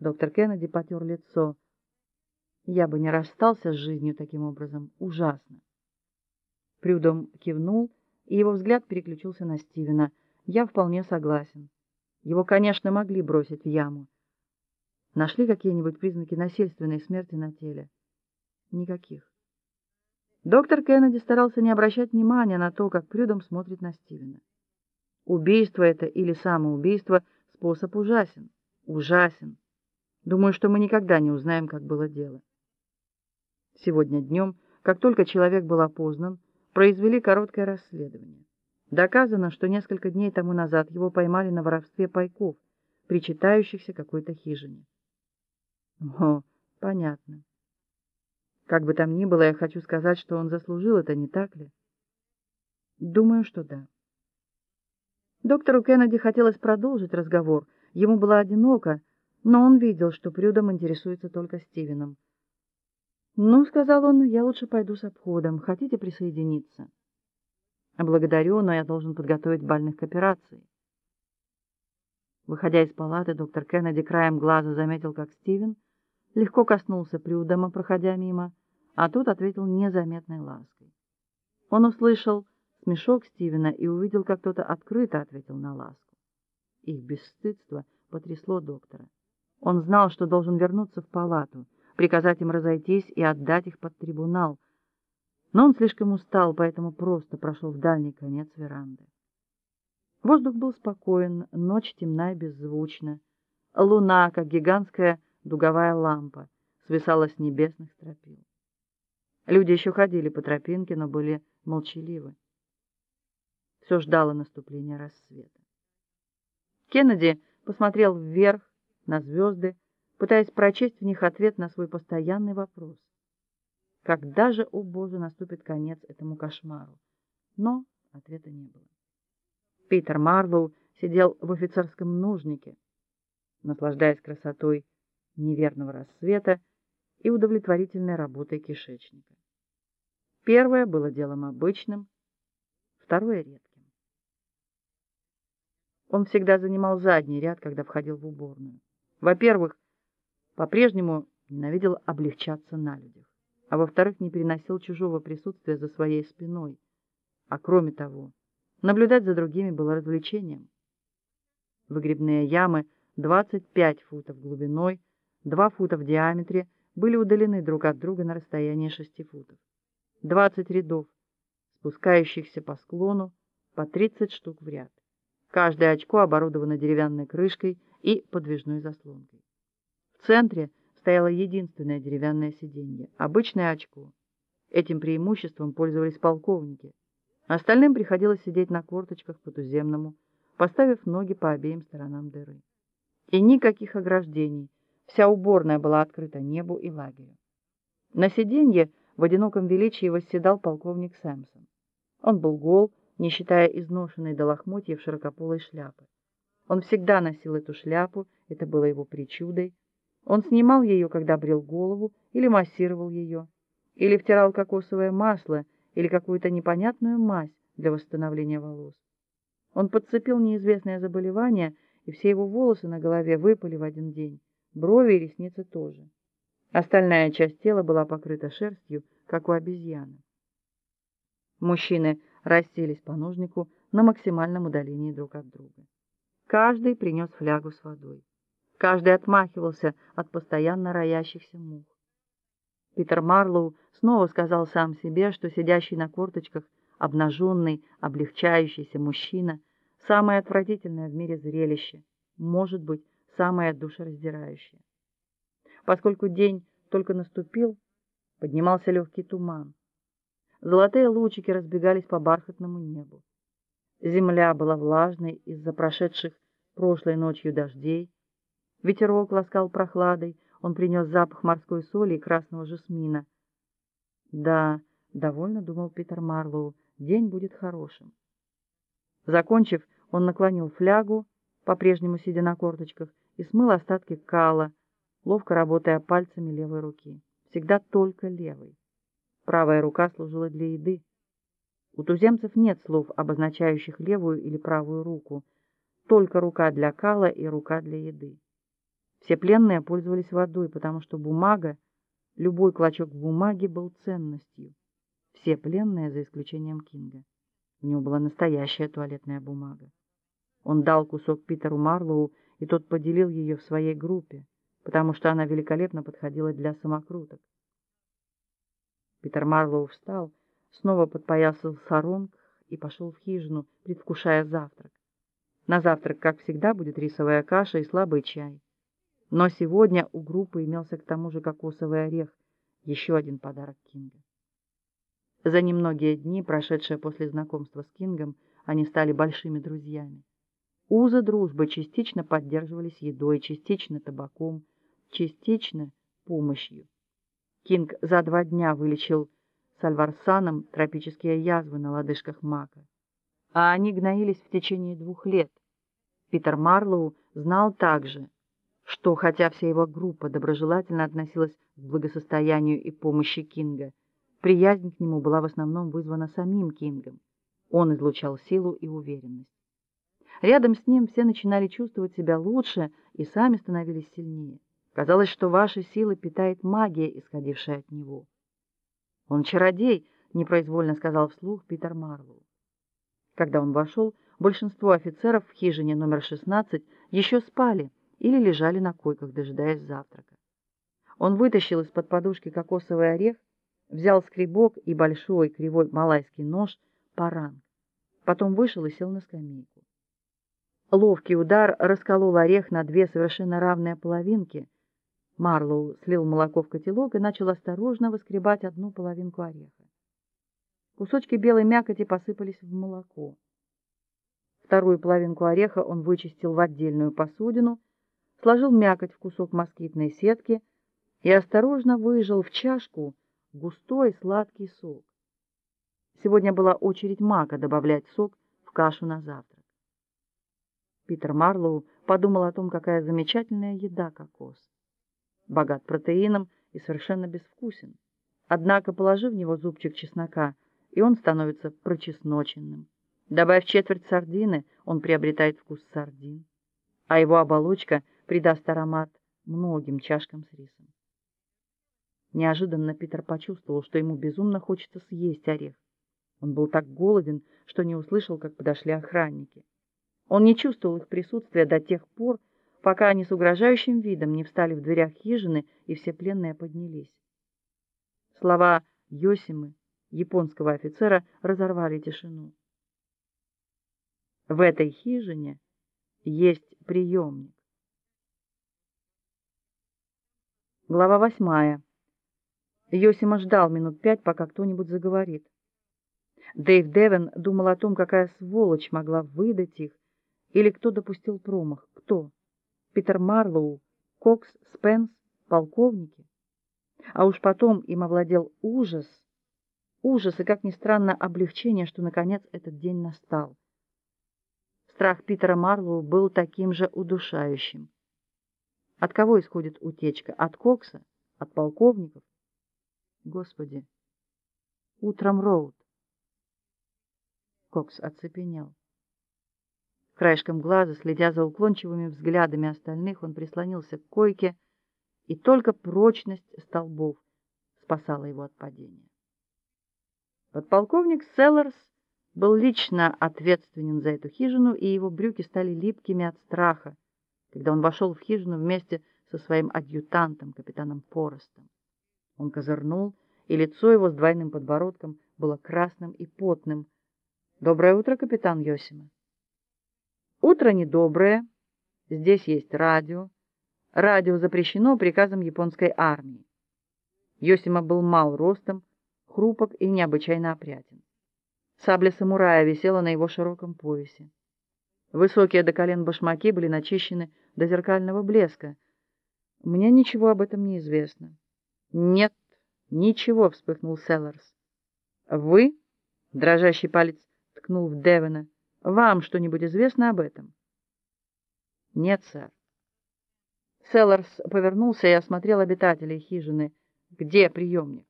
Доктор Кеннеди потер лицо. Я бы не расстался с жизнью таким образом. Ужасно. Прюдом кивнул, и его взгляд переключился на Стивена. Я вполне согласен. Его, конечно, могли бросить в яму. Нашли какие-нибудь признаки насильственной смерти на теле? Никаких. Доктор Кеннеди старался не обращать внимания на то, как Прюдом смотрит на Стивена. Убийство это или самоубийство, способ ужасен. Ужасен. Думаю, что мы никогда не узнаем, как было дело. Сегодня днем, как только человек был опознан, произвели короткое расследование. Доказано, что несколько дней тому назад его поймали на воровстве пайков, причитающихся какой-то хижине. О, понятно. Как бы там ни было, я хочу сказать, что он заслужил это, не так ли? Думаю, что да. Доктору Кеннеди хотелось продолжить разговор. Ему было одиноко, но он видел, что Прюдом интересуется только Стивеном. "Ну, сказал он, я лучше пойду с обходом. Хотите присоединиться?" "Благодарю, но я должен подготовить больных к операции". Выходя из палаты, доктор Кеннеди краем глаза заметил, как Стивен легко коснулся Прюдома, проходя мимо, а тот ответил незаметной лаской. Он услышал смешок Стивена и увидел, как кто-то открыто ответил на ласку. Их бесстыдство потрясло доктора. Он знал, что должен вернуться в палату, приказать им разойтись и отдать их под трибунал. Но он слишком устал, поэтому просто прошел в дальний конец веранды. Воздух был спокоен, ночь темна и беззвучна. Луна, как гигантская дуговая лампа, свисала с небесных стропил. Люди еще ходили по тропинке, но были молчаливы. Все ждало наступления рассвета. Кеннеди посмотрел вверх на звезды, пытаясь прочесть в них ответ на свой постоянный вопрос. Когда же, о Боже, наступит конец этому кошмару? Но ответа не было. Питер Марлоу сидел в офицерском нужнике, наслаждаясь красотой неверного рассвета и удовлетворительной работой кишечника. Первое было делом обычным, второе редким. Он всегда занимал задний ряд, когда входил в уборную. Во-первых, по-прежнему ненавидел облегчаться на людях, а во-вторых, не переносил чужого присутствия за своей спиной. А кроме того, наблюдать за другими было развлечением. Выгребные ямы 25 футов глубиной, 2 фута в диаметре были удалены друг от друга на расстоянии 6 футов. 20 рядов, спускающихся по склону по 30 штук в ряд. Каждое очко оборудовано деревянной крышкой и подвижной заслонкой. В центре стояло единственное деревянное сиденье, обычное очко. Этим преимуществом пользовались полковники. Остальным приходилось сидеть на корточках по туземному, поставив ноги по обеим сторонам дыры. И никаких ограждений. Вся уборная была открыта небу и лагерю. На сиденье в одиноком величии восседал полковник Сэмсон. Он был гол, не считая изношенной до лохмотьев широкополой шляпы. Он всегда носил эту шляпу, это было его причудой. Он снимал ее, когда брил голову или массировал ее, или втирал кокосовое масло или какую-то непонятную мазь для восстановления волос. Он подцепил неизвестное заболевание, и все его волосы на голове выпали в один день, брови и ресницы тоже. Остальная часть тела была покрыта шерстью, как у обезьяны. Мужчины расселись по ножнику на максимальном удалении друг от друга. Каждый принес флягу с водой. Каждый отмахивался от постоянно роящихся мух. Питер Марлоу снова сказал сам себе, что сидящий на корточках, обнаженный, облегчающийся мужчина самое отвратительное в мире зрелище, может быть, самое душераздирающее. Поскольку день только наступил, поднимался легкий туман. Золотые лучики разбегались по бархатному небу. Земля была влажной из-за прошедших прошлой ночью дождей. Ветерок ласкал прохладой, он принес запах морской соли и красного жасмина. Да, довольно думал Питер Марлоу, день будет хорошим. Закончив, он наклонил флягу, по-прежнему сидя на корточках, и смыл остатки кала, ловко работая пальцами левой руки. Всегда только левой. Правая рука служила для еды. У туземцев нет слов, обозначающих левую или правую руку, только рука для кала и рука для еды. Все пленные пользовались водой, потому что бумага, любой клочок бумаги был ценностью. Все пленные, за исключением Кинга. У него была настоящая туалетная бумага. Он дал кусок Питеру Марлоу, и тот поделил ее в своей группе, потому что она великолепно подходила для самокруток. Питер Марлоу встал, снова подпоясал саронг и пошел в хижину, предвкушая завтрак. На завтрак, как всегда, будет рисовая каша и слабый чай. Но сегодня у группы имелся к тому же кокосовый орех, еще один подарок Кинга. За немногие дни, прошедшие после знакомства с Кингом, они стали большими друзьями. Узы дружбы частично поддерживались едой, частично табаком, частично помощью. Кинг за два дня вылечил сальварсаном тропические язвы на лодыжках Мака, а они гноились в течение двух лет. Питер Марлоу знал также, что, хотя вся его группа доброжелательно относилась к благосостоянию и помощи Кинга, приязнь к нему была в основном вызвана самим Кингом. Он излучал силу и уверенность. Рядом с ним все начинали чувствовать себя лучше и сами становились сильнее. Казалось, что ваши силы питает магия, исходившая от него. Он чародей, непроизвольно сказал вслух Питер Марлоу. Когда он вошел, большинство офицеров в хижине номер 16 еще спали или лежали на койках, дожидаясь завтрака. Он вытащил из-под подушки кокосовый орех, взял скребок и большой кривой малайский нож, паранг. Потом вышел и сел на скамейку. Ловкий удар расколол орех на две совершенно равные половинки. Марлоу слил молоко в котелок и начал осторожно выскребать одну половинку ореха. Кусочки белой мякоти посыпались в молоко. Вторую половинку ореха он вычистил в отдельную посудину, сложил мякоть в кусок москитной сетки и осторожно выжал в чашку густой сладкий сок. Сегодня была очередь Мака добавлять сок в кашу на завтрак. Питер Марлоу подумал о том, какая замечательная еда кокос. Богат протеином и совершенно безвкусен. Однако, положив в него зубчик чеснока, и он становится прочесноченным. Добавив четверть сардины, он приобретает вкус сардин, а его оболочка придаст аромат многим чашкам с рисом. Неожиданно Питер почувствовал, что ему безумно хочется съесть орех. Он был так голоден, что не услышал, как подошли охранники. Он не чувствовал их присутствия до тех пор, пока они с угрожающим видом не встали в дверях хижины, и все пленные поднялись. Слова Йосимы, японского офицера, разорвали тишину. В этой хижине есть приемник. Глава восьмая. Йосима ждал минут пять, пока кто-нибудь заговорит. Дэйв Девен думал о том, какая сволочь могла выдать их, или кто допустил промах? Кто? Питер Марлоу, Кокс, Спенс, полковники? А уж потом им овладел ужас. Ужас и, как ни странно, облегчение, что, наконец, этот день настал. Страх Питера Марлоу был таким же удушающим. От кого исходит утечка? От Кокса? От полковников? Господи! Утром Роуд. Кокс оцепенел. Краешком глаза, следя за уклончивыми взглядами остальных, он прислонился к койке, и только прочность столбов спасала его от падения. Подполковник Селлерс был лично ответственен за эту хижину, и его брюки стали липкими от страха, когда он вошел в хижину вместе со своим адъютантом, капитаном Форестом. Он козырнул, и лицо его с двойным подбородком было красным и потным. «Доброе утро, капитан Йосима!» Утро недоброе. Здесь есть радио. Радио запрещено приказом японской армии. Йосима был мал ростом, хрупок и необычайно опрятен. Сабля самурая висела на его широком поясе. Высокие до колен башмаки были начищены до зеркального блеска. Мне ничего об этом не известно. Нет, ничего, вспыхнул Селларс. Вы? Дрожащий палец ткнул в Девена. Вам что-нибудь известно об этом? Нет, сэр. Селларс повернулся и осмотрел обитателей хижины. Где приемник?